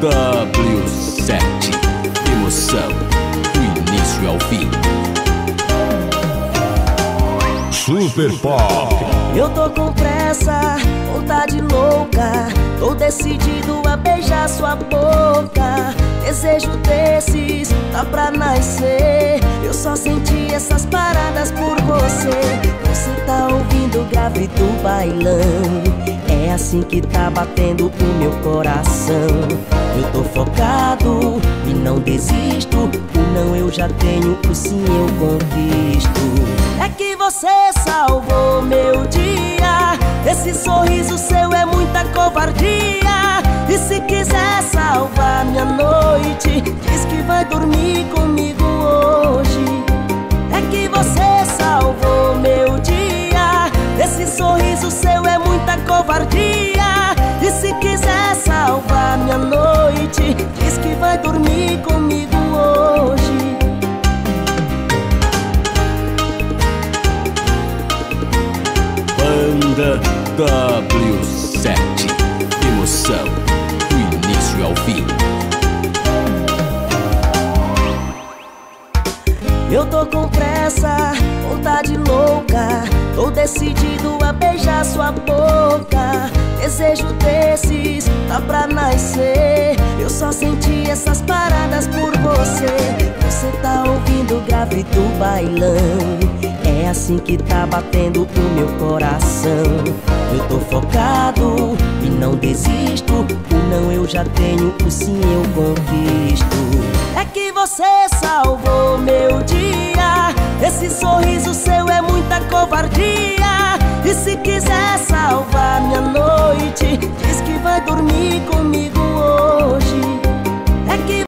W7 Emoção do início ao fim. Super Pop. Eu tô com pressa, vontade louca. Tô decidido a beijar sua boca. Desejo desses, tá pra nascer. Eu só senti essas paradas por você. Você tá ouvindo o grave do bailão. É assim que tá batendo o meu coração. Eu tô focado e não desisto. O não eu já tenho, o sim eu conquisto. É que você salvou meu dia. Esse sorriso seu é muita covardia. E se quiser salvar dormir comigo hoje. Banda W7 Emoção do início ao fim. Eu tô com pressa, vontade louca. Tô decidido a beijar sua boca. Desejo desses, tá pra nascer. Essas paradas por você. Você tá ouvindo o grave do bailão. É assim que tá batendo o meu coração. Eu tô focado e não desisto. O não eu já tenho, o sim eu conquisto. É que você salvou meu dia.